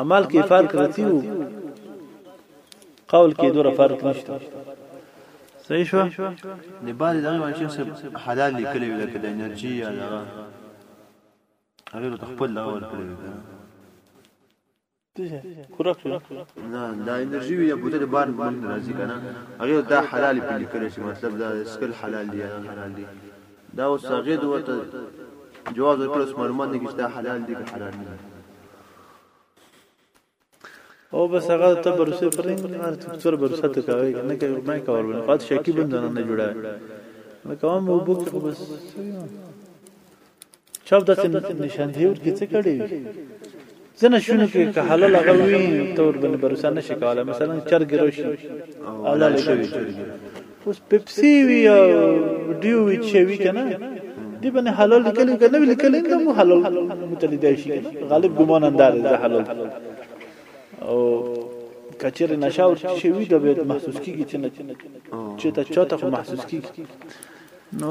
عمل کې فرق رتی وو قول کې دوره فرق نشته صحیح شو د بعد دغه باندې شخص حلال لیکلی وي لکه د انرژي یا دغه هغه ته خپل دغه ورکړي وي کورک شو نه دا انرژي وي یا بوتل بار مونږ راځي کنه هغه دا حلال په لیکل شي مطلب دا سکل حلال دی حلال دی دا اوس هغې د ورته جواز ورکړی اوس معلومات نه کېږي چې دا حلال دي که حرام نه دي او بس هغه ته برسه پرې هر څور برسه ته کوي نه کوي ما کول نه قات شکی بندونه نه جوړه ما کوم او بوک خو بس چاپ داسې نشاندهي ورکې څه کړی ځنه شونو کې که حلال هغه وي ته ور باندې باور نه شي کولای مثلا چرګ روشي حلال شوی اوس پپسي وي او ډیو وي چې وي کنه دی باندې حلال لیکل کنه وی لیکل نه مو حلال متلیدای شي غالب ګمان انداز ده حلال او کچره نشه او چې وی د بیت محسوس کیږي چې نه چې ته چاته محسوس کیږي نو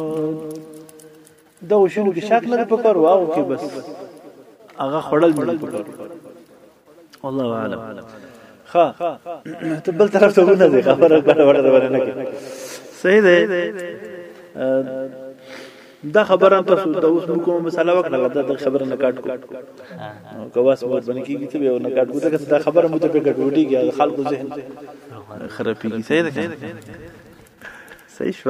د وشونو کې شک لري په کار واو کې بس هغه خړل مې په کار والله اعلم ها ته بل طرف ته ونه دی خبره کړه وړه ورنه کې صحیح ده دا خبره تاسو د اوس موږ کومه مسله وکړه دا د خبره نه کاټ کو نو کواس مو باندې کیږي ته یو نه کاټ کو دا خبره مو ته په کټ وډیږي خلکو ذهن خرابېږي صحیح ده صحیح شو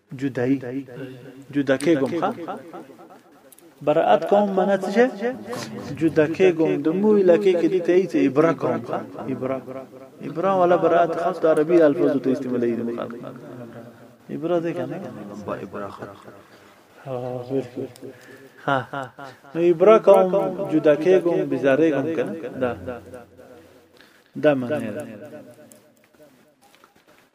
جدای جدا کېږم ښه برائت کوم معنی څه شي جدا کېږم د مو علاقې کې دي ته ایت ابرا کوم ښه ابرا ابرا ولا برائت خاص د عربي الفاظو ته استعمالوي د مخالف ابرا دې کنه با ابرا خط ها نو ابرا کوم جدا کېږم بزاره کوم کنه دا دا معنی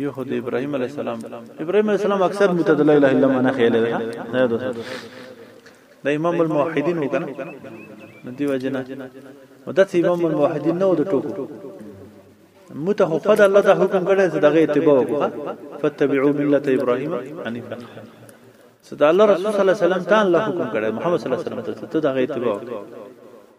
یو خو د ابراهیم علی السلام ابراهیم علی السلام اکثر متد لا اله الا الله نه خیال ده نه ده د امام الموحدین وکړه ندی وجنه مدت امام الموحدین نو د ټوکو مته خو قد الله ته حکم کړی چې دغه اتباع وکړه فتبعوا ملت ابراهیم حنیفا صدا الله رسول صلی الله علیه وسلم ته الله حکم کړی محمد صلی الله علیه وسلم ته دغه اتباع وکړه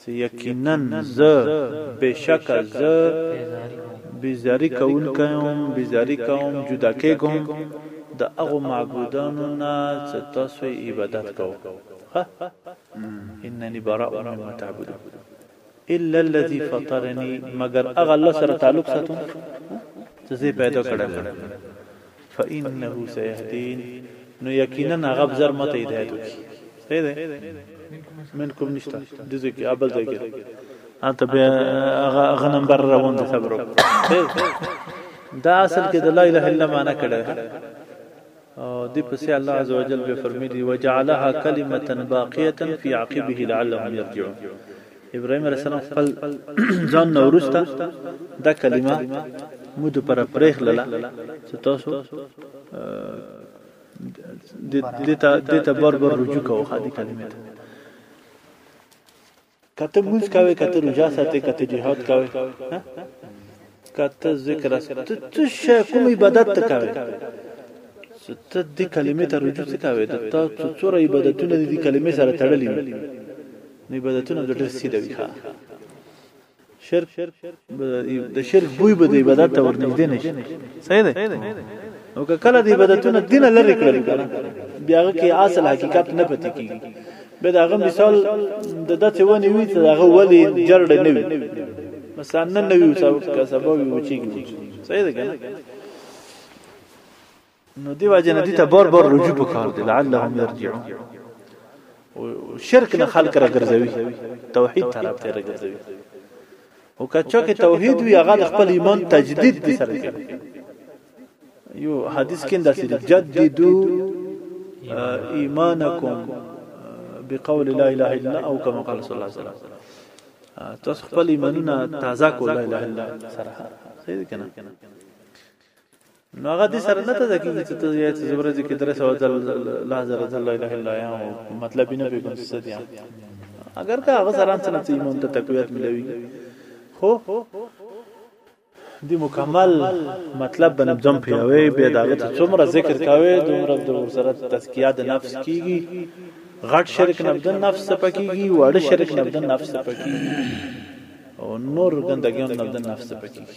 چې یقینا زه، بېشکه زه، بیزاري کوونکی یم، بیزاري کوم، جدا کېږم، د هغو معبودانو نه چې تاسو یې عبادت کوئ. ښه! انني براء مما تعبدون الا الذي فطرني مګر هغه الله سره تعلق ساتم چې زه یې پیدا کړی یم. فانه سيهدين نو یقینا هغه بزر مت هدایت وکي صحیح ده من کوم نشته د دې کې ابل ځای کې انت به هغه هغه نمبر روان دي صبر دا اصل کې د لا اله الا معنا کړه او دی پسې الله عزوجل به فرمایلی وجعلها کلمه باقیه فی عقبه لعلهم یرجعون ابراهيم عليه السلام خپل ځان نو ورسته دا کلمه مود پر پرېخلله چې تاسو دته دته بار بار رجوع کوو خادي کلمه ته کته مونږ کوي کته رجا ساتي کته جهاد کوي کته ذکر است ته شه کوم عبادت ته کوي ته دې کلمې ته رجوع څه کوي ته څوره عبادتونه دې کلمې سره تړلې نو عبادتونه به ډېر سیده وي ښه شرک د شرک بوی به د عبادت ته ورنږدې نه شي صحیح ده نو که کله د عبادتونو دین لری کړل کنه بیا کې اصل حقیقت نه پتی کیږي به دا غو مثال د دته ونی وی ته هغه ولی جرړ نه وی مثلا نن نه وی سبب کا سبب وی چیږي صحیح ده کنه نو دی وجه نه دي ته بار بار رجوع پکار دي لعلهم يرجعون شرک نه خلق را ګرځوي توحید طرف ته را ګرځوي او کچا کې توحید وی هغه خپل ایمان تجدید دي سره کوي یو حدیث کې دا سره جددو ایمانکم بقول لا اله الا الله او کما قال صلی الله علیه وسلم تاسو خپل ایمانونه تازه کو لا اله الا الله سره صحیح کنه نو هغه دې سره نه ته کېږي چې ته یې چې ورځې کې درې سوه ځل لا زر ځل لا اله الا یم مطلب یې نه پوهېږم چې څه دي اګر که هغه سره هم څه نه څه ایمان ته تقویت ملوي خو دی مکمل مطلب باندې ځم پیوي به دا ته څومره ذکر کاوي دومره د ورسره تزکیه د نفس کیږي غټ شرک نه د نفس سپکیږي وړ شرک نه د نفس سپکیږي او نور ګندګیان نه د نفس سپکیږي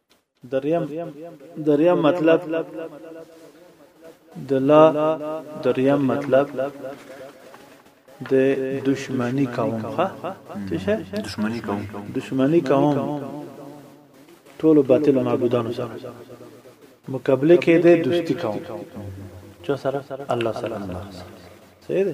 دریم دریم مطلب د لا دریم مطلب د دشمنی کوم ښه څه شه دشمنی کوم دشمنی کوم ټول باطل معبودانو سره مقابله کې د دوستی کوم چا سره الله سره صحیح ده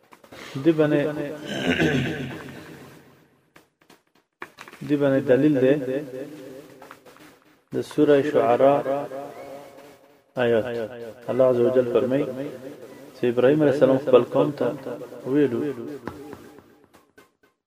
دی باندې دی باندې دلیل دی د سوره شعراء آیات الله عز وجل فرمای چې ابراهيم عليه السلام خپل قوم ته ویلو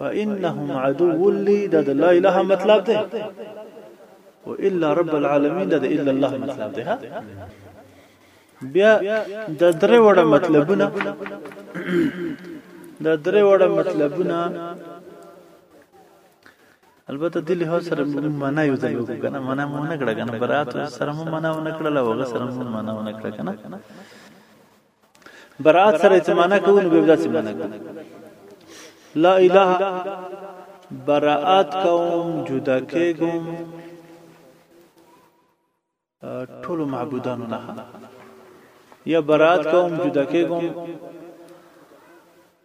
فانهم عدو لي دا د لا اله مطلب دی و الا رب العالمین دا د الا الله مطلب دی ها بیا د درې وړه مطلبونه د درې وړه مطلبونه البته د له سره معنا یو ځای وکړه کنه معنا مو نه کړه کنه برات سره مو معنا نه کړه لا وغه سره مو معنا نه کړه کنه برات سره چې معنا کوو نو به داسې معنا کوو لا اله برائت کوم جدا کېږم ټول معبودانو نه یا برائت کوم جدا کېږم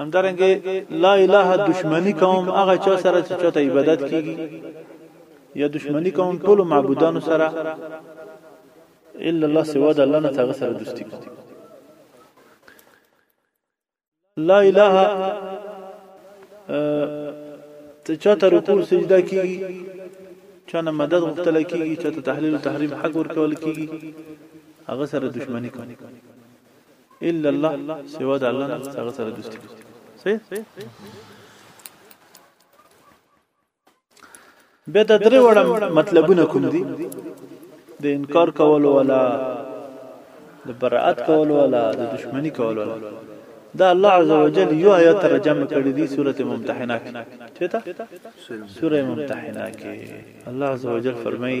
همدارنګه لا اله دشمنی کوم هغه چا سره چې چاته عبادت کیږي یا دشمنی کوم ټول معبودانو سره الا الله سوا د الله نه تاغه سره دوستی کوم لا اله ته چاته رکوع سجده کیږي چانه مدد غوښتل کیږي چاته تحلیل او تحریم حق ورکول کیږي هغه سره دشمنی کوي الا الله سوا د الله نه هغه سره دوستي صحیح به د درې وړ مطلبونه کوم دي د انکار کولو ولا د برائت کولو ولا د دشمنی کولو ولا دا الله عز وجل یو آیات ترجمه کړی دی سوره ممتحنه کې چیرته سوره ممتحنه کې الله عز وجل فرمایي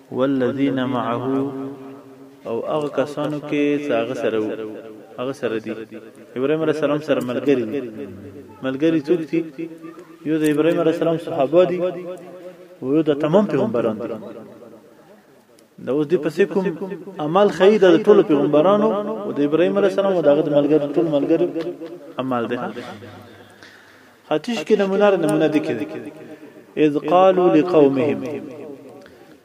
والذین معه او هغه کسانو کې چې هغه سره وو هغه سره دي ابراهیم علیه السلام سره ملګری دي ملګری څوک دي یو د ابراهیم علیه السلام صحابه دي او یو د تمام پیغمبران دي د اوس دی پسې کوم عمل خی د ټول پیغمبرانو او د ابراهیم علیه السلام او دغه ملګری ټول ملګری عمل ده حتیش کې نمونه را نمونه دي کړي اذ قالوا لقومهم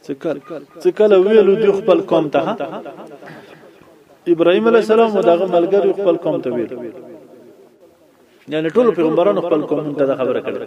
څکل څکل ویلو دی خپل قوم ته ابراهيم عليه السلام او دغه ملګری خپل قوم ته ویل یعنی ټول پیغمبرانو خپل قوم ته خبره کړې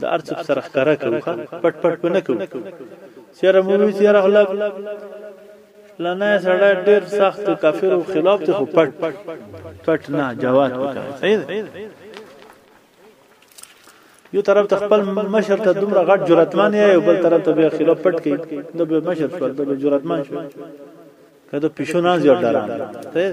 د هر څه سره ښکاره کوو ښه پټ پټ په نه کوو چېرې مو وي چېرې خو لږ فلانی سړی ډېر سخت د کافرو خلاف دی خو پټ پټ نه جواد وکړي صحیح دی یو طرف ته خپل مشر ته دومره غټ جرأتمن یې او بل طرف ته بیا خلاف پټ کړي د به مشر شو د به جرأتمن شو کله پښو نه زیات ډاران صحیح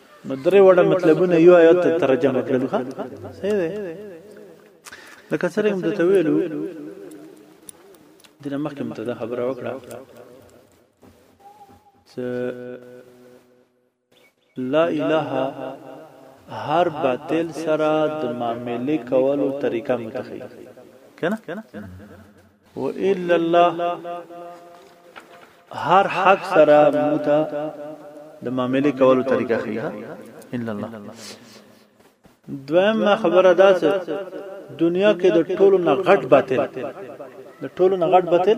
نو درې وړه مطلبونه یو آیات ته ترجمه کړل ښه صحیح دی لکه څنګه موږ ته ویلو دنه مخکې مته دا خبره وکړه چې لا اله هر باطل سره د معاملې کولو طریقه متخی کنه و الا الله هر حق سره موتا د معاملې کولو طریقه خي الا الله دویم خبره دا چې دنیا کې د ټولو نه غټ باطل د ټولو نه غټ باطل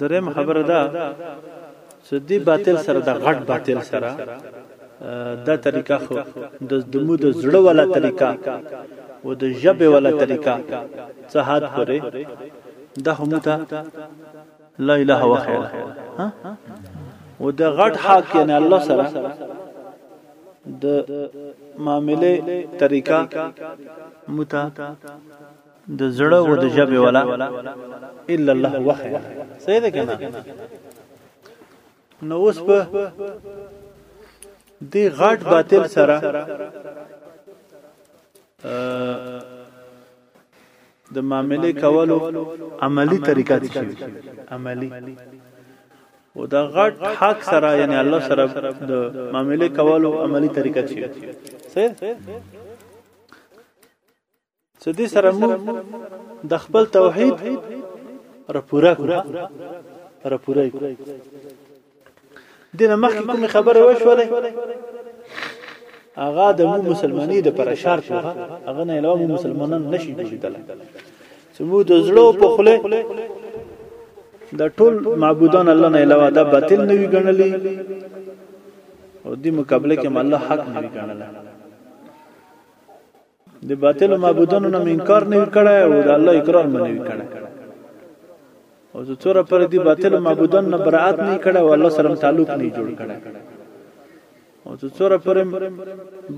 دریم خبره ده چې دی باطل سره د غټ باطل سره دا طریقه خو د دمو د زړه ولا طریقه او د ژبه ولا طریقه څه حد پرې د همو ته لا اله و خیر ها او د غټ حق یعنی الله سره د معاملې طریقه متا د زړه و د جبه ولا الا الله وخه صحیح ده کنه نو اوس په دی غاټ باطل سره د معاملې کولو عملی طریقه دي شي عملی او دا غټ حق سره یعنی الله سره د معاملې کولو عملی طریقه شي صحیح چې دې سره موږ د خپل توحید را پوره کړو را پوره کړو دنه مخکې کومه خبره وشوله هغه د مو مسلمانۍ د پر شرط وه هغه نه علاوه مسلمانان نشي جوړیدل چې مو د زړه په خله د ټول معبودان الله نه علاوه دا باطل نه وی ګڼلی او دې مقابله کې الله حق نه وی ګڼلی د باطل معبودانو نه انکار نه کړای او د الله اقرار نه کړای او زه څوره پر دې باطل معبودانو نه برائت نه کړای او الله سره تعلق نه جوړ کړای او زه څوره پر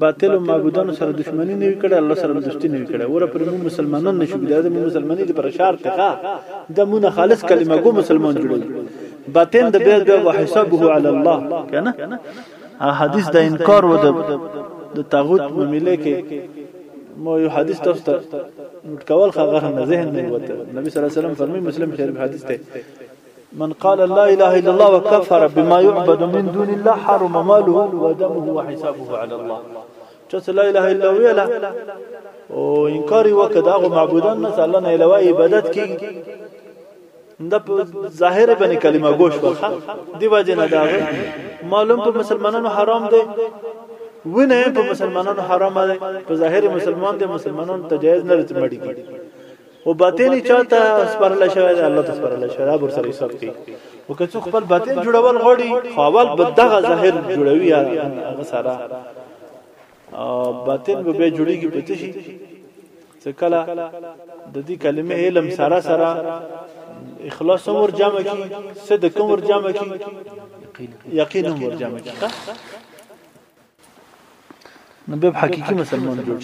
باطل معبودانو سره دښمنی نه کړای الله سره دوستی نه کړای ور پر موږ مسلمانان نشو کېدای د مسلمانۍ د پر شرط ښه د مون خالص کلمه ګو مسلمان جوړوي باطن د بیل بیا وحسابه علی الله کنه حدیث د انکار و د د طاغوت مملې کې مو یو حدیث تاسو ته نوٹ کول خغه نه ذهن نه وته نبی صلی الله علیه وسلم فرمی مسلم شریف حدیث ته من قال لا اله الا الله وكفر بما يعبد من دون الله حرم ماله ودمه وحسابه على الله چا لا اله الا ویلا او انکار وکړه هغه معبودان نه الله نه علاوه عبادت کوي دا په ظاهر باندې کلمه ګوش وخه دی واجه نه دا معلوم په مسلمانانو حرام دی ونه په مسلمانانو حرام دی په ظاهر مسلمان دی مسلمانانو ته جایز نه رته مړی کی او باطن چاته سپارل شوی دی الله ته سپارل شوی دی بر سره حساب کی او که څوک خپل باطن جوړول غوړي خو اول بدغه ظاهر جوړوي هغه سره باطن به به جوړیږي په تشي څه کله د دې کلمې علم سره سره اخلاص ور جمع کی صدق ور جمع کی یقین ور جمع کی نو به حقيقي مسلمان جوړ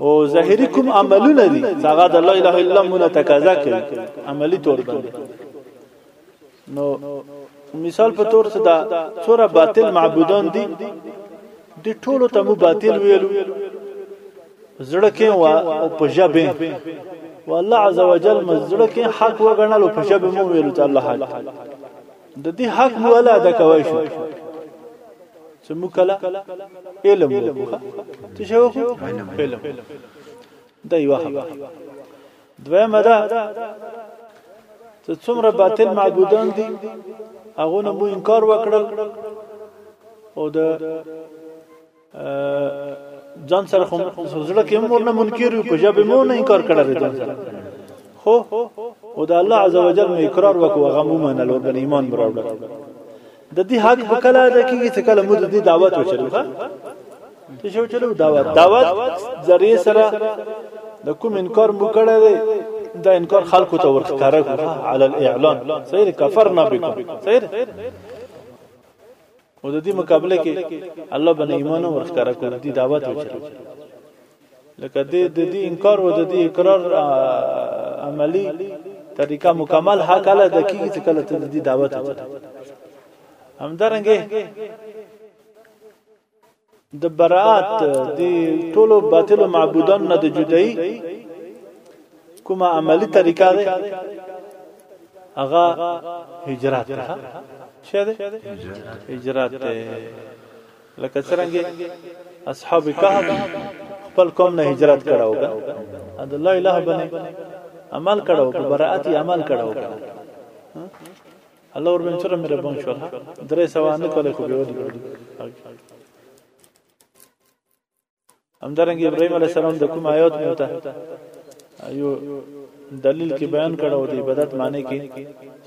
او ظاهري کوم عملونه دي هغه د لا اله الا الله مون تقاضا کوي عملی تور باندې نو مثال په تور څه دا څوره باطل معبودان دي د ټولو ته مو باطل ویلو زړه کې وا او په ژبه والله عزوجل مزړه کې حق وګڼل او په ژبه مو ویلو ته الله حق د دې حق مو ولا ادا کوي شو چې مو کله علم وکړو ته شو علم دا یو حق دویمه ده چې څومره باطل معبودان دي هغه نه مو انکار وکړل او د ځان سره خو زړه کې مور نه منکر یو په جبه مو نه انکار کړل ځان سره خو او د الله عزوجل مې اقرار وکړو هغه مو منل او ایمان براوړل د دې حق په کله ادا کیږي چې کله موږ د دې دعوت وچلو ها ته شو چلو دعوت دعوت ذریعہ سره د کوم انکار مو کړی دی دا انکار خلکو ته ورخاره کو علی الاعلان صحیح کفرنا بكم صحیح او د دې مقابله کې الله بنه ایمان ورخاره کو دې دعوت وچلو لکه د دې انکار او د دې اقرار عملی طریقه مکمل حق له د کیږي چې کله ته د دې دعوت همدارنګه د برات د ټولو باطل معبودان نه د جدای کومه عملی طریقه ده هغه هجرت ده شه ده هجرت ده لکه څرنګه اصحاب کهف خپل قوم نه هجرت کړو کا د لا اله بنه عمل کړو په برائت عمل کړو کا الله ور بنچره مې ربون شو درې سوانه کولې خو به ودی همدارنګه ابراهيم عليه السلام د کوم آیات مونته یو دلیل کې بیان کړو دی عبادت معنی کې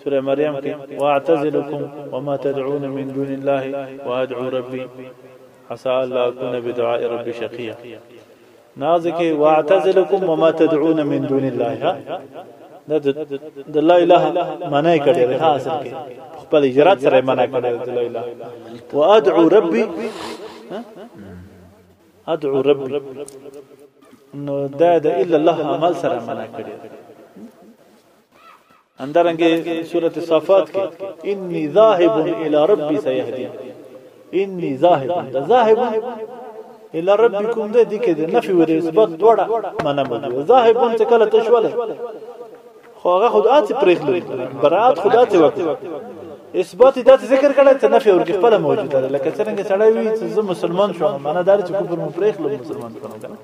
سوره مریم کې واعتزلکم وما تدعون من دون الله وادعو ربي عسى الله اكون بدعاء ربي شقيا ناز کې واعتزلکم وما تدعون من دون الله دا د لا اله معنی کړي ده اصل کې خپل اجرات سره معنی کړي ده لا اله وادعو ربي ادعو رب نو دا د الا الله عمل سره منع کړی اندرنګه سوره صفات کې انی ذاهب الی ربی سیهدی انی ذاهب دا ذاهب الا ربکم دې دې کې د نفي او اثبات دوړه منم ذاهب څه کله تشوله خو هغه خدا ته پرېخلل برات خدا ته وکړ اثبات دا ذکر کړه ته نفي ورکه خپل موجوده ده لکه څنګه سړی وي چې زه مسلمان شوم معنا دا چې کفر مو پرېخلل مسلمان شوم کنه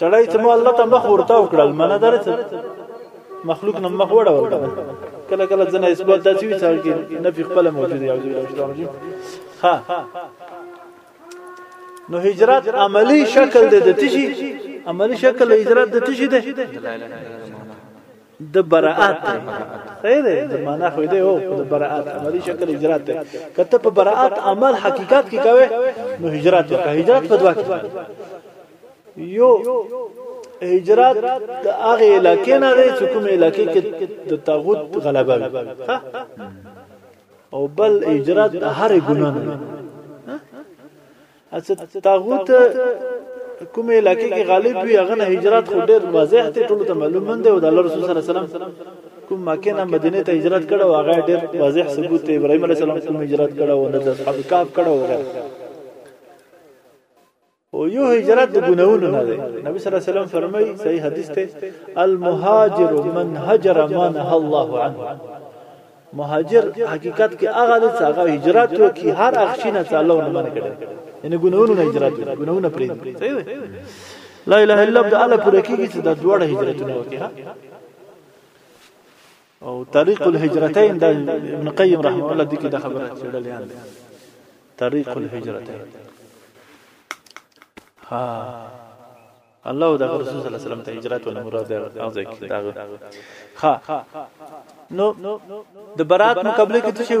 سړی ته مو الله ته مخ ورته وکړل معنا دا چې مخلوق نه مخ وړه وکړه کله کله ځنه اثبات دا چې وي چې نفي خپل موجوده یو ځای راځي ها نو هجرت عملی شکل دی د تشي عملی شکل هجرت د تشي دی د براءت صحیح دی د معنا خو دی او د براءت عملی شکل هجرت دی کته په براءت عمل حقیقت کې کوي نو هجرت وکړه هجرت په دوا کې یو هجرت د هغه علاقې نه دی چې کوم علاقې کې د طاغوت غلبه وي او بل هجرت د هر ګناه نه اڅه تاغوت کوم علاقې کې غالب وي هغه نه هجرت خو ډېر واضح دی ټول ته معلوم مند او د الله رسول صلی الله علیه وسلم کوم مکه نه مدینه ته هجرت کړه او هغه ډېر واضح ثبوت دی ابراهیم علیه السلام کوم هجرت کړه او د اصحاب کاف کړه وغیرہ او یو هجرت د ګناونو نه دی نبی صلی الله علیه وسلم فرمایي صحیح حدیث ته المهاجر من هجر ما نه الله عنه مهاجر حقیقت کې هغه د څنګه هجرت وکي هر هغه شي نه الله نه منع کړي یعنی ګناونو نه هجرت وکي ګناونه پرې صحیح دی لا اله الا الله د الله پر کېږي چې د دوړه هجرتونه وکي ها او طریق الهجرتین د ابن قیم رحمه الله دغه د خبره چړل یان دي طریق الهجرتین ها الله او د رسول صلی الله علیه وسلم ته هجرت ول مراد ده ځای کې دا ها نو د برات مقابله کې څه شو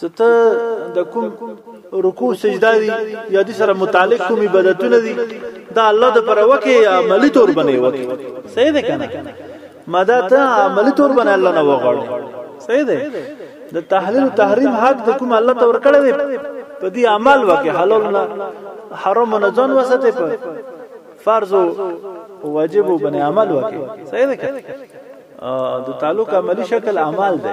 چې ته د کوم رکوع سجده دي یا د سره متعلق کوم عبادتونه دي دا الله د پر وکه یا عملی تور بنې وکه صحیح ده کنه مدا ته عملی تور بنې الله نه وغوړ صحیح ده د تحلیل او تحریم حق د کوم الله تور کړی دی په دې عمل وکه حلال نه حرام نه ځان وسته په فرض او واجب بنې عمل وکه صحیح ده د تعلق عملی شکل اعمال ده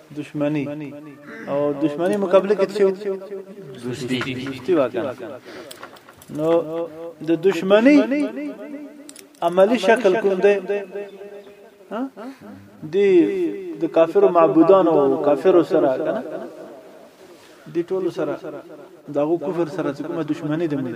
دشمنی او دشمنی مقابله کې څه دوستی دوستی واکه نو د دشمنی عملی شکل کوم دی دی د کافر معبودانو او کافر سره کنه دی ټول سره دغه کفر سره کومه دشمنی دی موږ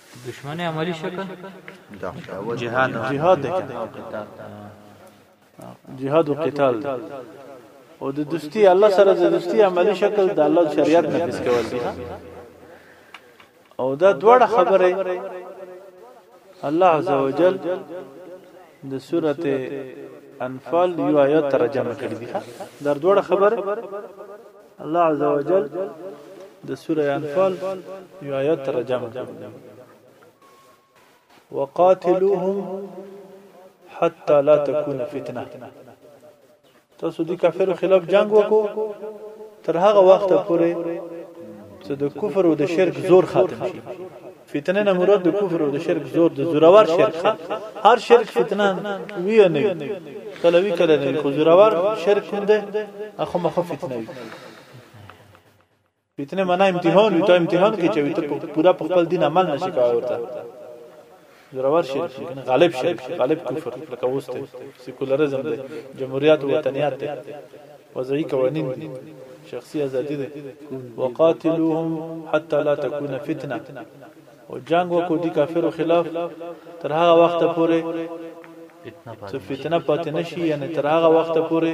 دشمن عملی شکل جهاد جهاد جهاد او قتال او د دوستی الله سره د دوستی عملی شکل د الله شریعت نه پس کول دي او دا دوړه خبره الله عزوجل د سورته انفال یو آیات ترجمه کړی دی دا دوړه خبره الله عز وجل د سوره انفال یو آیت ترجمه کړی وقاتلوهم حتى لا تكون فتنه تاسو دي کافرو خلاف جنگ وکړو تر هغه وخت پورې چې د کفر او د شرک زور ختم شي فتنه نه مراد د کفر او د شرک زور د زورور شرک هر شرک فتنه وی نه وی کله وی کله نه خو زورور شرک هم ده اخو مخه فتنه وی فتنه معنا امتحان وی ته امتحان کې چې وی ته پورا په خپل دین عمل نشي کاوه ورته زورور شرک کنه غالب شرک غالب کفر لکه وسته سیکولرزم ده جمهوریت او وطنیات ده وضعي قوانين دي شخصي ازادي ده وقاتلوهم حتى لا تكون فتنه او جنگ وکړو دي کافرو خلاف تر هغه وخت پورې چې فتنه پاتې نشي یعنی تر هغه وخت پورې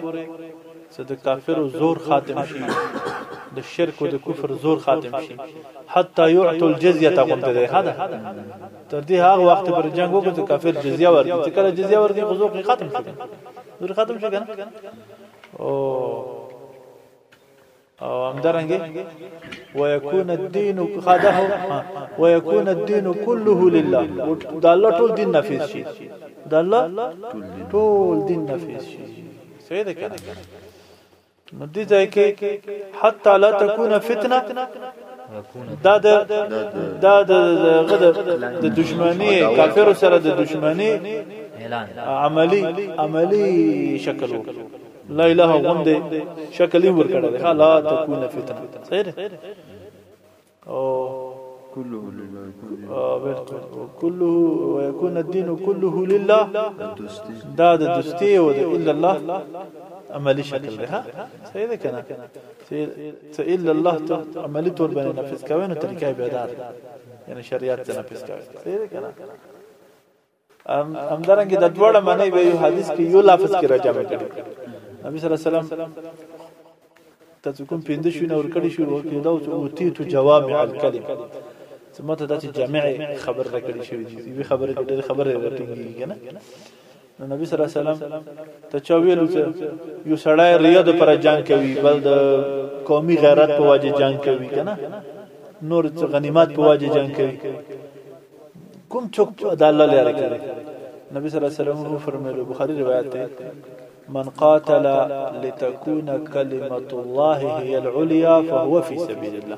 چې د کافرو زور خاتم شي د شرک او د کفر زور خاتم شي حتی يعطوا الجزيه تقوم ته ده هدا تر دې هغه وخت پر جنگ وکړو چې کافر جزيه ورکړي چې کله جزيه ورکړي خو زور ختم شي زور ختم شي کنه او او همدارنګه ويكون الدين خده ويكون الدين كله لله د الله ټول دین نافذ شي د الله ټول دین نافذ شي صحیح ده کنه نو دې ځای کې حتا لا تكون فتنه دا د دا د غد د دشمنی کافر سره د دشمنی عملی عملی شکل لا اله غوند شکل ور کړه دا لا تكون فتنه صحیح او كله لله كله ويكون الدين كله لله دا د دوستي او الا الله عملی شکل ده صحیح ده کنه ته الا الله ته عملی تور باندې نفذ کوي نو طریقه به دار یعنی شریعت ته نفذ کوي صحیح کنه ام ام درنګ د دوړه معنی به یو حدیث کې یو لفظ کې راځم کړي نبی صلی الله علیه وسلم تاسو کوم پیند شو نه ور کړی شو او کې دا او تی تو جواب الکلم سمته د جمع خبر را کړی شو دي وی خبره کړي خبره راټینګي کنه نو نبی صلی الله علیه وسلم ته چا ویل چې یو سړی ریا د پر جنگ کوي بل د قومي غیرت په وجه جنگ کوي کنه نور غنیمت په وجه جنگ کوي کوم څوک د الله لپاره کوي نبی صلی الله علیه وسلم فرمایلی بخاری روایت ده من قاتل لتكون كلمة الله هي العليا فهو في سبيل الله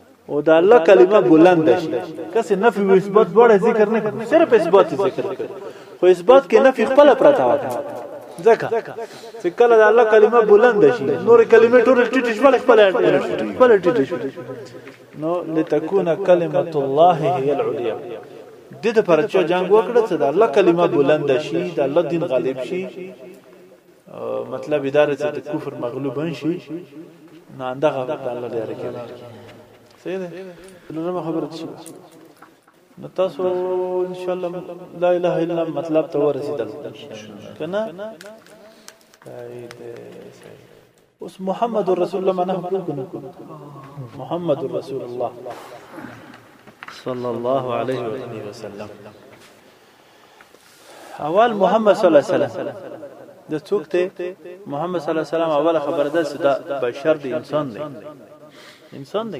او دا الله کلمه بلند شي کسه نفي او اثبات دواړه ذکر نه کړو صرف اثبات ذکر کړو خو اثبات کې نفي خپل پرتا و ځکه چې کله د الله کلمه بلند شي نور کلمې ټول ټیټ شي بل خپل خپل ټیټ شي نو لتكون کلمه الله هي العليا د دې لپاره چې جنگ وکړه چې د الله کلمه بلند شي د الله دین غالب شي مطلب اداره چې د کفر مغلوب شي نو اندغه د الله لپاره کې صحیح ده نو زما خبره شي نو تاسو ان شاء الله لا اله الا مطلب ته ورسېدل کنه اوس محمد رسول الله منه کړو کنه محمد رسول الله صلی الله علیه و آله وسلم اول محمد صلی الله علیه وسلم د څوک ته محمد صلی الله علیه وسلم اوله خبره ده چې دا بشر دی انسان دی انسان دی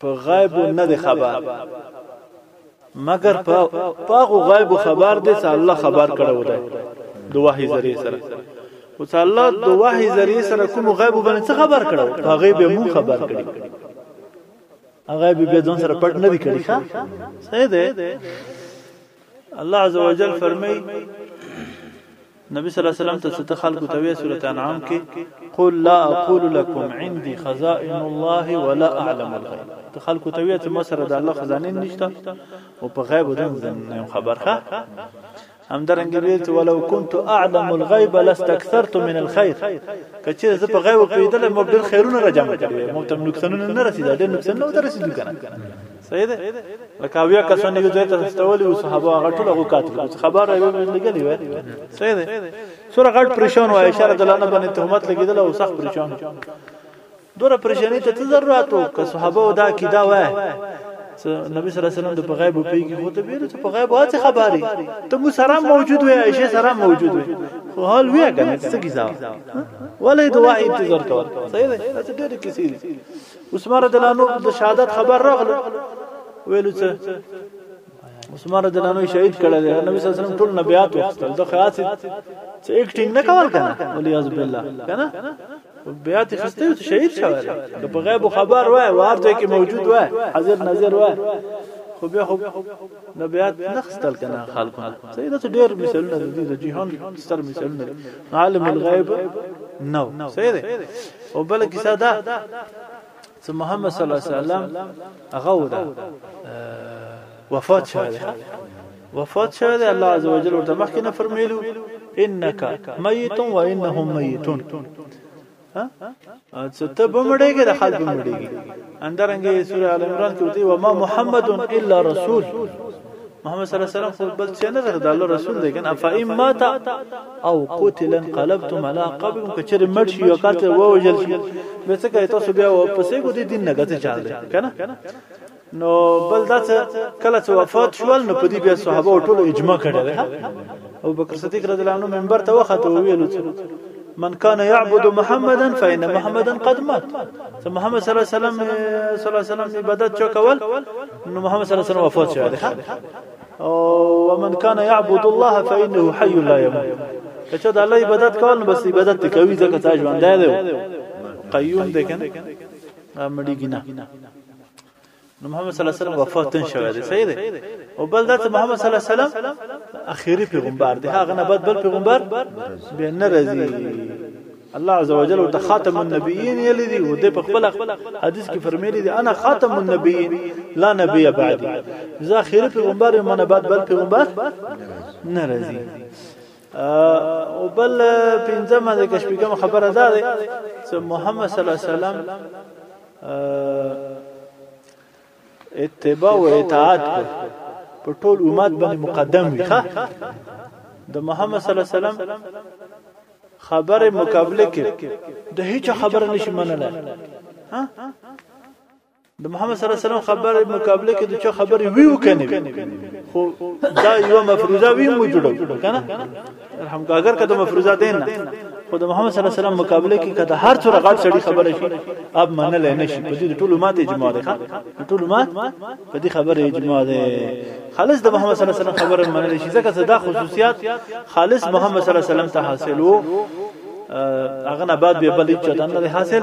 په غیب نه دی خبر مګر په پاغو غیب خبر دی چې الله خبر کړو دی د وحی ذریعہ سره او چې الله د وحی ذریعہ سره کوم غیب باندې څه خبر کړو په غیب مو خبر کړی هغه به به ځون سره پټ نه دی کړی ښا صحیح دی الله عزوجل فرمای نبی صلی الله علیه وسلم ته څه ته خلکو ته وی سورته انعام کې قل لا اقول لكم عندي خزائن الله ولا اعلم الغيب ته خلکو ته وی چې ما سره د الله خزانه نشته او په غیب دم زم خبرخه همدرنګ ویل چې ولو كنت اعلم الغيب لاستكثرت من الخير کچې زه په غیب پیدل مو ډیر خیرونه را جمع کړی مو تم نقصانونه نه رسیدل ډیر نقصان نه درسیدل کنه صحیح ده لکه اویا کسان یو ځای ته استولي او صحابه هغه ټول هغه قاتل چې خبر راوي لګلې وای صحیح ده سره غټ پریشان و عائشہ رضی الله عنها باندې تهمت لګیدل او سخت پریشان دوره پریشانی ته څه ضرورت و که صحابه ودا کیدا وای نبی صلی الله علیه وسلم د په غیب پیږي خو ته بیره ته په غیب هڅه خبري ته مو سره موجود وي عائشه سره موجود وي خو حال وی کنه څه کیځه ولې دوه انتظار کول صحیح ده ته ډېر کیسې عثمان رضی الله عنه د شهادت خبر راغله ویلو څه عثمان رضی الله عنه شهید کړه دی نبی صلی الله علیه وسلم ټول نبیات وختل د خاص څه اکټینګ نه کول کنه ولی از بالله کنه بیا ته خسته یو شهید شوی که په غیب خبر وای ورته کې موجود وای حاضر نظر وای خو بیا خو نبیات نخستل کنه خلکو صحیح ده ډیر مثالونه دي د جهان ستر مثالونه عالم الغیب نو صحیح ده او بل کیسه دا چې محمد صلی الله علیه وسلم هغه ودا وفات شوه وفات شوه دی الله عزوجل ورته مخکې نه فرمایلو انک میت و انهم میتون ها څه ته بمړېږي د خلک بمړېږي اندرنګه سوره ال عمران کې وتی و ما محمد الا رسول محمد صلی الله علیه وسلم خو بل څه نه ده د الله رسول دی کنه فایم مات او قتل انقلبتم على قبركم کچره مړ شي یو کارته ووجل شي به څه کوي تاسو بیا واپسې کو دي دین نه غته چال دی کنه نو بل دا کله چې وفات شول نو په دې بیا صحابه ټول اجماع کړل او بکر صدیق رضی الله عنه منبر ته وخت ویلو من كان يعبد محمدا فإن محمدا قد مات ته محمد صلی الله علیه وسلم صلی الله علیه وسلم عبادت چا کول نو محمد صلی الله علیه وسلم وفات شوی دی ومن كان يعبد الله فإنه حي لا يموت کچا د الله عبادت کول نو بس عبادت کوي ځکه ته ژوند دی قیوم دی کنه مړیږي نه نو محمد صلی الله علیه وسلم وفات شوی دی صحیح دی او بل دا چې محمد صلی الله علیه وسلم اخیری پیغمبر دی هغه نه بعد بل پیغمبر به نه راځي الله عز وجل او خاتم النبیین یلی دی او د په خپل حدیث کې فرمایلی دی انا خاتم النبیین لا نبی بعدی زه اخیری پیغمبر منه بعد بل پیغمبر نه راځي او بل پنځمه د کشپګم خبره ده چې محمد صلی الله علیه وسلم اتباع او اطاعت په ټول امت باندې مقدم وي ښه د محمد صلی الله علیه وسلم خبره مقابله کې د هیڅ خبره نشي منله ها د محمد صلی الله علیه وسلم خبره مقابله کې د چا خبره ویو کنه خو دا یو مفروضه وی موجوده کنه الحمد اگر کده مفروضه دین نه خو د محمد صلی الله علیه وسلم مقابله کې کده هر څوره غټ سړي خبره شي اب منل نه شي په دې ټولو ماته اجماع ده ټولو مات په دې خبره اجماع ده خالص د محمد صلی الله علیه وسلم خبره منل شي ځکه صدا خصوصیات خالص محمد صلی الله علیه وسلم ته حاصل وو هغه نه بعد به بل چاته نه حاصل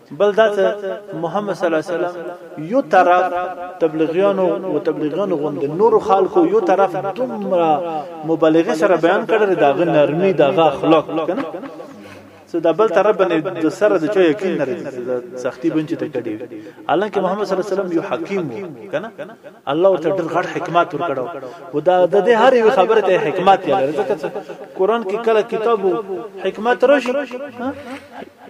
بل دا چې محمد صلی الله علیه وسلم یو طرف تبلیغیانو او تبلیغیانو غوند نور خلکو یو طرف دومره مبالغه سره بیان کړل دا غ نرمي دا غ اخلاق کنه سو دا بل طرف باندې د سره د چا یقین نه راځي سختی بنچ ته کړي حالانکه محمد صلی الله علیه وسلم یو حکیم وو کنه الله ورته ډېر غټ حکمت ورکړو و دا د دې هر یو خبره ته حکمت یې لري ځکه قرآن کې کله کتاب حکمت راشي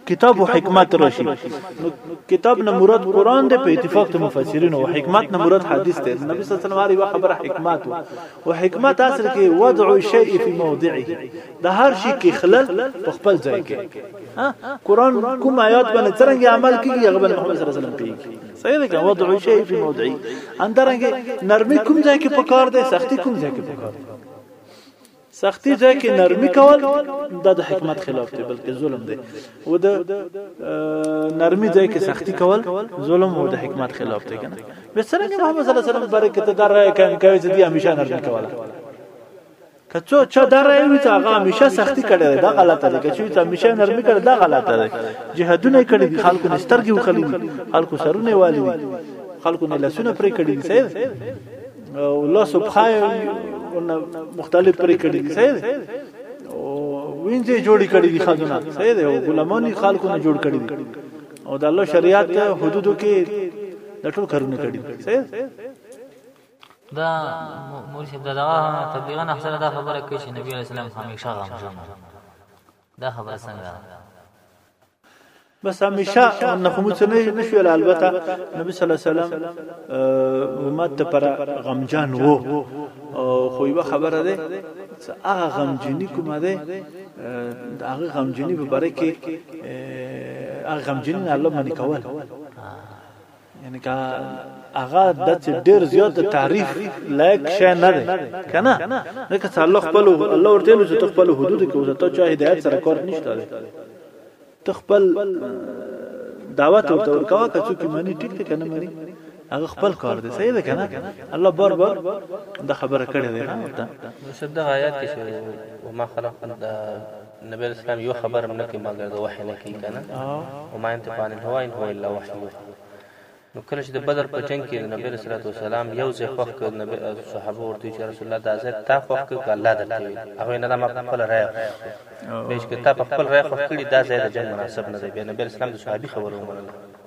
کتاب او حکمت راشي نو کتاب نه مراد قران دی په اتفاق د مفسرین او حکمت نه مراد حدیث دی نبی صلی الله علیه و خبره حکمت او حکمت اصل کې وضع شیء فی موضعه د هر شي کې خلل په خپل ځای کې قران کوم آیات باندې څنګه عمل کیږي هغه باندې محمد صلی الله علیه وسلم پیږي صحیح ده وضع شیء فی موضعه اندرنګ نرمي کوم ځای کې پکار دی سختی کوم ځای کې پکار دی سختي ځای کې نرمي کول دا د حکمت خلاف دی بلکې ظلم دی او د نرمي ځای کې سختي کول ظلم او د حکمت خلاف دی کنه به څنګه محمد صلی الله علیه وسلم برکه ته درای کم کوي چې دی همیشه نرمي کوله کڅو چا درای وي چې هغه همیشه سختی کړي دا غلطه ده کچوي چې همیشه نرمي کړي دا غلطه ده جهادونه کړي دي خلکو نسترګي وخلي خلکو سرونه والي خلکو نه لسونه پرې کړي دي سید او لا سبحان مختلف پرې کړی دی صحیح دی او وینځي جوړ کړی دی خزونه صحیح دی او غلامانی خلکو نه جوړ کړی دی او د الله شریعت حدودو کې د ټول کارونه کړی دی صحیح دا مرشد دا تبلیغا احسن دا خبره کوي چې نبی علیہ السلام همیشه غمجن دا خبره څنګه بس همیشه نه خو موږ نه نشو البته نبی صلی الله علیه وسلم امت پر غمجن وو خو یو خبره ده چې هغه غمجنی کومه ده هغه غمجنی په باره کې هغه غمجنی الله باندې کول یعنی کا هغه د چې ډیر زیات تعریف لایک شې نه ده کنه نه که الله خپل الله ورته نو چې خپل حدود کې اوسه ته چا هدایت سره کار نشته ده ته خپل دعوت ورته ورکا که څوک مانی ټیک ته کنه مانی هغه خپل کار دی صحیح ده کنه الله بار بار د خبره کړې ده ورته شد آیات کې وما خلق نبی علیه السلام یو خبر هم نه کوي مګر د وحی نه کوي کنه او ما انتقال الهوا ان هو الا وحی نو کله چې د بدر په جنگ کې د نبی علیه الصلاه والسلام یو ځای خوښ کړ نبی صحابه ورته چې رسول الله دا ځای تا خوښ کړ الله درته وي هغه نه ما خپل رائے بهش کې تا په خپل رائے خوښ کړی دا ځای د جنگ مناسب نه دی بیا نبی اسلام د صحابي خبرو ومنله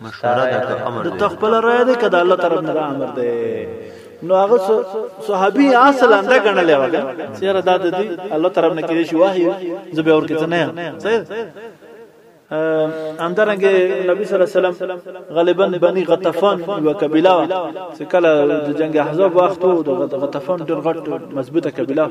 مشوره ده که امر ده تخپل رائے ده که د الله طرف نه امر ده نو هغه صحابي اصلا دا غنلې و چیرې دا د الله طرف نه کېږي وحي زبې اور کته نه صحیح اندرنګ نبی صلی الله علیه وسلم غالبا بنی غطفان یو قبيله و چې کله د جنگ احزاب وخت وو د غطفان ډېر غټ مضبوطه قبيله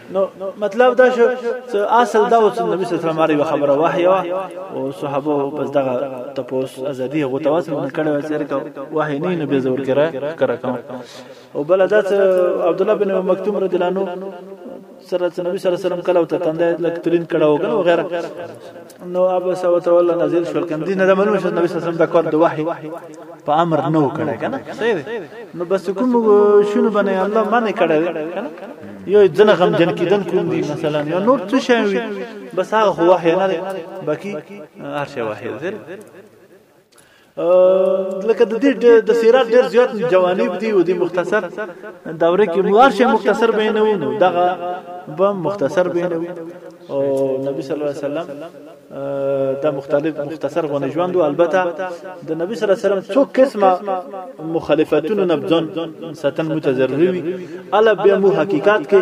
نو مطلب دا شو چې اصل دا و چې نبی صلی الله علیه وسلم خبره وحی وا او صحابه بس دغه تپوس ازادي غو تواصل نه کړو چې رکو وحی نه نبی زور کرا کرا کوم او بل دا چې عبد الله بن مکتوم رضی الله عنه سره نبی صلی الله علیه وسلم کله ته تندې لکترین کړه او غیره نو ابا سو تولى نازل شول کنه دین نه معلوم شو نبی صلی الله علیه وسلم د کور د وحی په امر نو کړه کنه صحیح نو بس کوم شنو باندې الله منه کړه کنه یو ځنه غم جن کیدن کوم دی مثلا یا نور څه شي بس هغه وحی نه باقی هر شی وحی دی لکه د دې د سیرات ډیر زیات جوانب دی او د مختصر دوره کې موار شي مختصر بینو نو دغه به مختصر بینو او نبی صلی الله علیه وسلم دا مختلف مختصر غونې ژوند او البته د نبی صلی الله علیه وسلم څو قسمه مخالفتونو نبذن ستن متضرری وی الا به مو حقیقت کې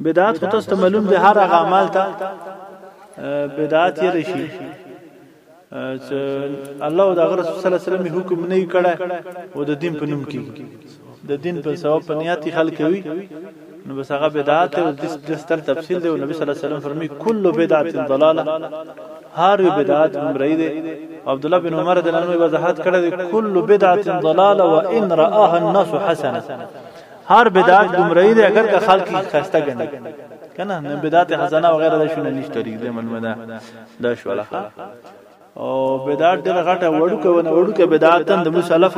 بدعت خو تاسو ته معلوم دي هر هغه عمل ته بدعت یې رشي چې الله او د هغه رسول صلی الله علیه وسلم حکم نه کړه او د دین په نوم کې د دین په ثواب په نیت خلک کوي نو بس هغه بدعت او د ستر تفصیل دی او نبی صلی الله علیه وسلم فرمی کل بدعت ضلاله هر بدعت عمره دی عبد الله بن عمر رضی الله عنه وضاحت کړی کل بدعت ضلاله وان راها الناس حسنه هر بدعت گمراهی دی اگر که خلق خسته کنه کنه نه بدعت حسنه وغیرہ د شونه نشته ریګ دې معلومه ده دا شو لخوا او بدعت ډېر غټه وړوکه ونه وړوکه بدعت د مسلف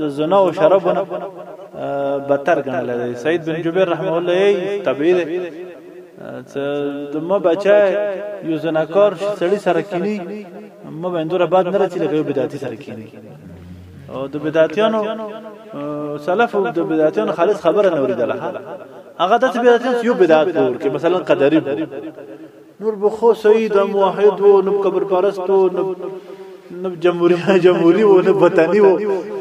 د زنا او شرف ونه بتر ګڼل دی سید بن جبیر رحمه الله یې تبعید ته د ما بچا یو زناکار سړی سره کینی ما باندې را بعد نه راځي لکه بدعتي سره کینی او د بدعتانو سلف او د بدعتانو خالص خبره نه اوریدله هغه د بدعتانو یو بدعت پور کې مثلا قدری نور بخو سید موحد و نو قبر پرست و نو نو جمهوری جمهوری و نو بتانی و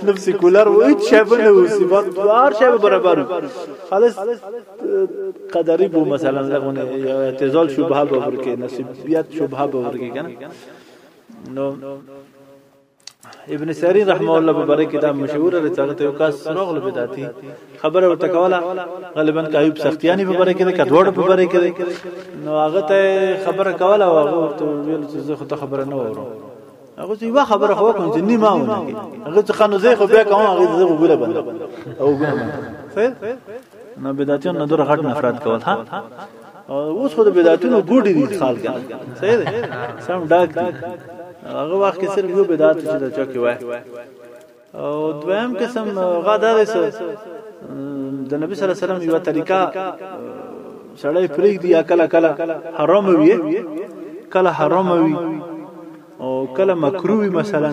نو سیکولر و هیڅ شی نه و سیبات هر شی برابر خالص قدری بو مثلا لغونه اعتزال شبهه به ورکه نسبیت شبهه به ورکه کنه نو ابن سری رحمه الله په باره کې دا مشهور دی چې هغه ته یو کس سرغل بدعتي خبره ورته کوله غالبا کایوب سختیانی په باره کې دی کډوړ په باره کې دی نو هغه ته خبره کوله او هغه ورته ویل چې زه خو ته خبره نه وره هغه چې وا خبره خو کوم چې نیمه ونه هغه چې خانو زه خو بیا کوم هغه زه وګوره بند او ګوره صحیح نو بدعتي نو در غټ نفرت کول ها اوس خو د بدعتونو ګوډي دي خال کنه صحیح ده سم ډاک دي هغه وخت کې صرف یو بدعت چې د چوکي وای او دویم قسم غدا ده د نبی صلی الله علیه وسلم یو طریقه سړی فریق دی کله کله حرام وي کله حرام وي او کله مکروه مثلا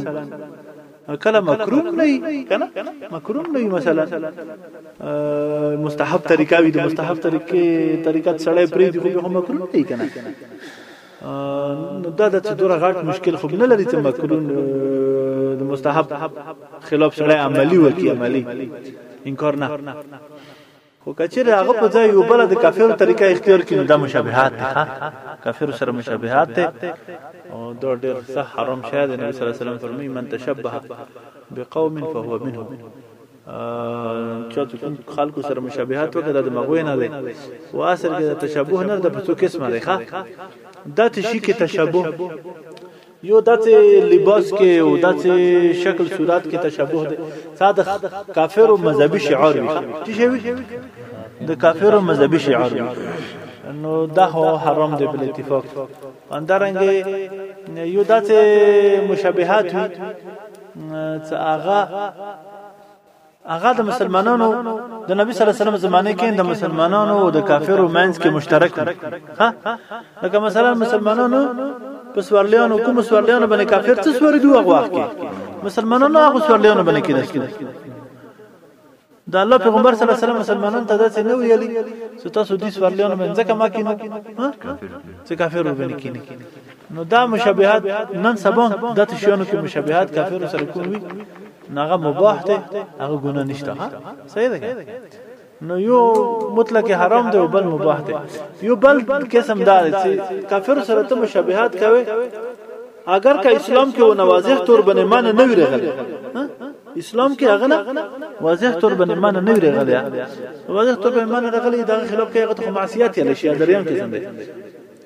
کله مکروم نه کنه مکروم نه مثلا مستحب طریقه وي د مستحب طریقې طریقت سړی پرې دی خو به مکروم نه کنه نو دا د دوره غاټ مشکل خو نه لري چې مکروم د مستحب خلاف سړی عملی وکي عملی انکار نه خو کچیر هغه په ځای یو بل د کافر طریقه اختیار کړي نو دا مشابهات دي ها کافر سره مشابهات دي او دا ډېر صح حرام شاید نبی صلی الله علیه وسلم فرمایي من تشبه بقوم فهو منهم چا چې کوم خلکو سره مشابهت وکړه د مغوی نه دی او اصل کې د تشابه نه د پڅو قسمه دی ښا د تشی کې تشابه یو داسې لباس کې او داسې شکل صورت کې تشبه دی دا د کافرو مذهبي شعار وي چې شوی د کافرو مذهبي شعار وي نو دا هو حرام دی بل اتفاق اندرنګ یو داسې مشابهات وي چې هغه هغه د مسلمانانو د نبی صلی الله علیه وسلم زمانه کې د مسلمانانو او د کافرو مینس کې مشترک ها لکه مثلا مسلمانانو په سوارلیانو کوم سوارلیانو باندې کافر څه سوار دی هغه وخت کې مسلمانانو هغه سوارلیانو باندې کې داسې د الله پیغمبر صلی الله علیه وسلم مسلمانانو ته داسې نه ویلي چې تاسو دې سوارلیانو باندې ځکه ما کې نه څه کافر وبني کې نه نو دا مشابهت نن سبا د تشونو کې مشابهت کافر سره کوي نو هغه مباح دی هغه ګناه نشته ها صحیح ده نو یو مطلق حرام دی او بل مباح دی یو بل قسم دار چې کافر سره ته مشابهت کوي اگر که اسلام کې و نوازح تور بنې مان نه وی رغل اسلام کې هغه نه واضح تور بنې مان نه وی رغل واضح تور بنې مان رغل دا خلاف کې هغه معصیت یا لشي دریم قسم دی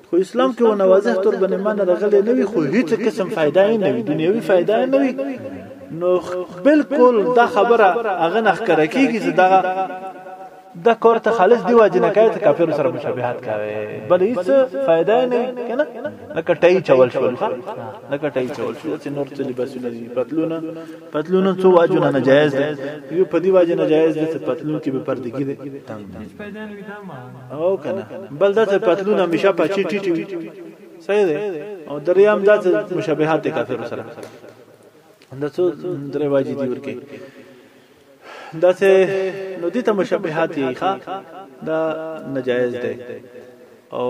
خو اسلام کې ونه واضح تور بنې مان رغلې نه وي خو هیڅ قسم فائدہ یې نه وي دنیوي فائدہ یې نه وي نو بالکل دا خبره هغه نه ښکر کیږي چې دا د کور ته خالص دی واجنه کوي ته کافر سره مشابهت کوي بل هیڅ فائدہ نه کنه لکه ټای چول شو لکه ټای چول شو چې نور څه لباسونه دي پتلونه پتلونه څو واجنه ناجایز دي یو په دی واجنه ناجایز دي چې پتلون کې به پردګي دي او کنه بل داسې پتلون همیشه پچی ټیټ وي صحیح ده او دریم داسې مشابهات کافر سره دا څو درې واجی دی ورکه داسې نو دي ته مشابهات یې ښا دا نجایز ده او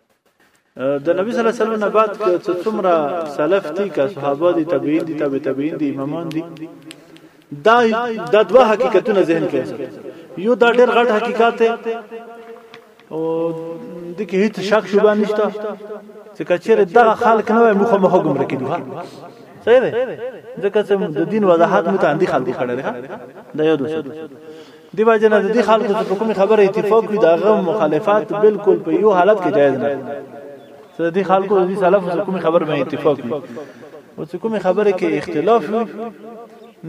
د نبی صلی الله علیه وسلم نه بعد که څومره سلف دي که صحابه دي تابعین دي تابع تابعین دي امامان دي دا د دوه حقیقتونه ذهن کې یو دا ډېر غټ حقیقت دی او د کې هیڅ شک شوبه نشته چې کچېره دغه خلک نه وای مخه مخه ګمره کېدو ها صحیح دی ځکه چې د دین وضاحت مو ته اندي خلک کړل ها دا یو دوه دی واجه نه د دې خلکو ته کومې خبره اتفاق وي دا غو مخالفت بالکل په یو حالت کې جایز نه سره دې خلکو د سلف سره کومې خبره مې اتفاق وي او چې کومې خبره کې اختلاف وي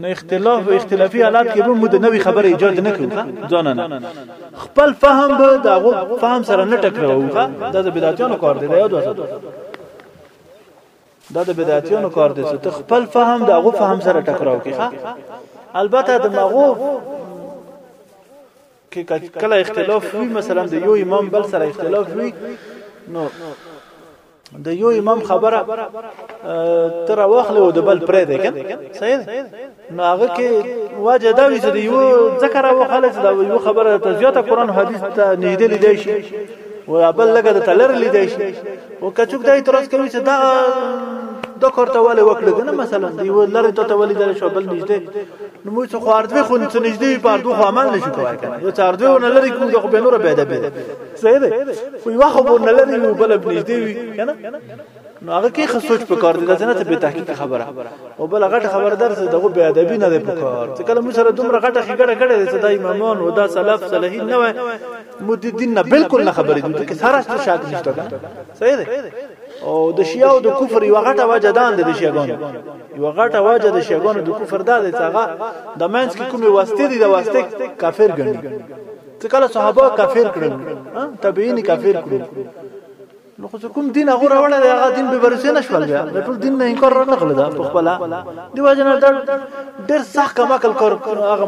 نو اختلاف او اختلافي حالات کې به مو د نوې خبره ایجاد نه کوو ځان نه خپل فهم به دا غو فهم سره نه ټکراو دا د بدعتانو کار دی دا یاد وساتئ دا د بدعتیانو کار دی چې ته خپل فهم د هغه فهم سره ټکراو کې ښه البته د مغو کې کله اختلاف وي مثلا د یو امام بل سره اختلاف وي نو د یو امام خبره تر واخلې او د بل پرې ده کنه صحیح نو هغه کې واجه دا وی چې یو ذکر او خلک دا یو خبره ته زیاته قران حدیث ته نږدې لیدای شي او بل لګه د تلر لیدای شي او کچوک دای ترڅ کوي چې دا د کورته ولې وکړه کنه مثلا دی ولر ته ته ولې درې شو بل نږدې نو موږ خو اردوی خو څه نږدې پر دوه خو عمل نشو کوای کنه یو څار دوه نه لري کوم خو به نور به ده به صحیح ده خو یو خو نه لري یو بل نږدې وي کنه نو هغه کې خصوص په کار دي دا نه ته به تحقیق خبره او بل غټه خبره درته دغه به ادبی نه دی په کار چې کله موږ سره دومره غټه خګړه کړې ده چې دا امامان او دا سلف صالحین نه وای مو د دین نه بالکل نه خبرې دي چې سره ست شاک نشته ده صحیح ده او د شیعه او د کفر یو غټه وجه ده د شیعاګانو یو غټه وجه د شیعاګانو د کفر ده چې هغه د مینس کې کومه واسطه دي د واسطه کافر ګڼي چې کله صحابه کافر کړل تبعین کافر کړل نو خو کوم دین هغه راوړل دی هغه دین به برسه نشول بیا د ټول دین نه انکار نه کړل دا په خپل دی وجه نه ډېر سخت کما کل کار هغه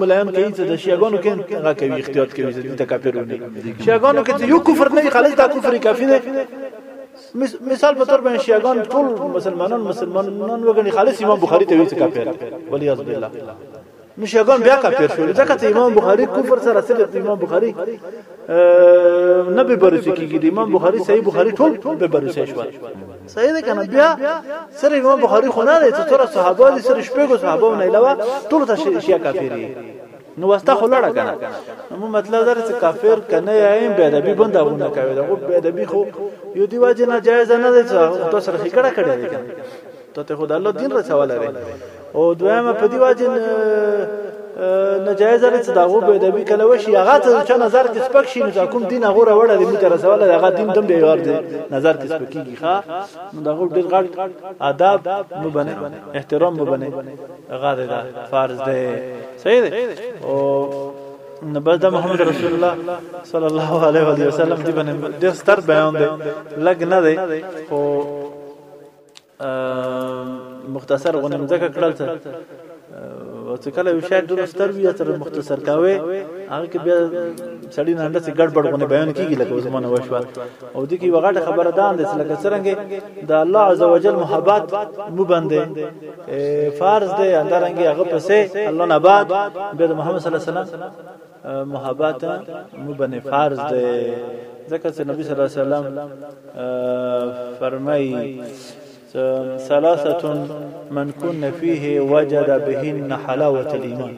ملایان کوي چې د شیعاګانو کې هغه کوي احتیاط کوي چې د کافرونه شیعاګانو کې یو کفر نه خالص دا کفر کافی دی مثال په تور باندې شیعاګان ټول مسلمانان مسلمانان وګڼي خالص امام بخاری ته ویل چې کافر ولی از بالله نو شیعګان بیا کافر شول ځکه چې امام بخاری کفر سره سره امام بخاری نه به برسي کیږي امام بخاری صحیح بخاری ټول به برسي شو صحیح ده کنه بیا سره امام بخاری خو نه دی چې تر صحابه دي سره شپږو صحابه نه علاوه ټول ته شیعه کافر دي نو واسطه خو لړه کنه نو مطلب دا چې کافر کنه یې بے ادبی بنده غونه کوي دا بے ادبی خو یو دی واجب نه جایز نه دی چې تاسو رخی کړه کړی ته ته خدای الله دین رسول لري او دویمه په دی واجب نجایز لري چې دا غو به د وی کله وشي هغه ته چې نظر کې سپک شي نو کوم دین هغه راوړل دی موږ رسول لري هغه دین دم به یار دی نظر کې سپکیږي ښا نو دا غو ډیر غټ آداب مو بنه احترام مو بنه غاده دا فرض دی صحیح دی او نو بس د محمد رسول الله صلی الله علیه و علیه وسلم دی باندې ډیر ستر بیان دی لګ نه دی خو مختصر غونم ځکه کړل څه او څه کله یو شاید ډېر ستر وي تر مختصر کاوي هغه کې بیا سړی نه انداسې ګډوډ غونې بیان کیږي لکه اوس مونږ وشو او د کی وغټه خبره ده انداسې لکه څنګه د الله عزوجل محبت مو باندې فرض ده اندرنګي هغه پسې الله نه بعد بیا محمد صلی الله علیه وسلم محبت مبني فرض دی ځکه چې نبی صلی الله علیه وسلم فرمایي ثلاثه من كن فيه وجد بهن حلاوه الايمان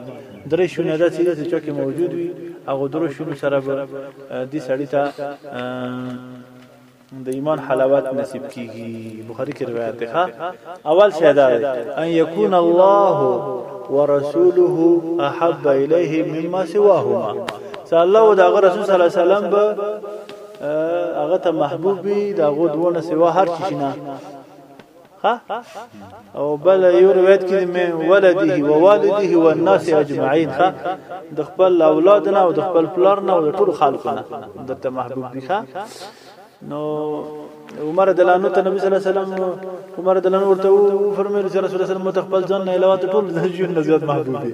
درې شونه د سیده چې چکه موجود وي هغه درې شونه سره به د سړی ته د ایمان حلاوت نصیب کیږي بخاری کې روایت ده اول شی دا ان یکون الله ورسوله احب الیه مما سواهما صلی الله او د رسول صلی الله علیه وسلم به هغه ته محبوب وي دا غو دوه سوا هر چی نه ها او بل یو روایت کې مې ولده و والده و الناس اجمعین ها د خپل اولاد نه او د خپل پلار نه او د ټول خلکو نه درته محبوب دي ها نو عمر دلانو ته نبی صلی الله علیه وسلم عمر دلانو ورته فرمایل چې رسول الله صلی الله علیه وسلم متخپل ځان نه علاوه ټول ځین نه زیات محبوب دي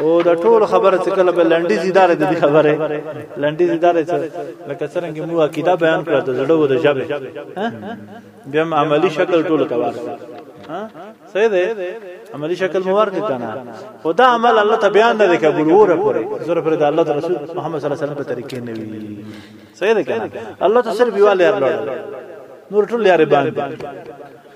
او د ټول خبره چې کله به لنډي زیدار دي خبره لنډي زیدار چې لکه څنګه مو عقیده بیان کړه د زړه او د ژبه بیا عملی شکل ټول کوار ها صحیح دی عملی شکل مو ورکړ کنه خدا عمل الله ته بیان نه کوي ګلوره پورې زور پر د الله رسول محمد صلی الله علیه وسلم په طریقې نه وی صحیح دی کنه الله ته صرف یواله ارلوړ نور ټول یاره باندې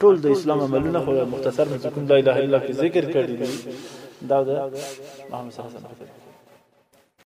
ټول د اسلام عملونه خو مختصر مې کوم لا اله الا الله کې ذکر کړی دی دا د محمد صلی الله علیه وسلم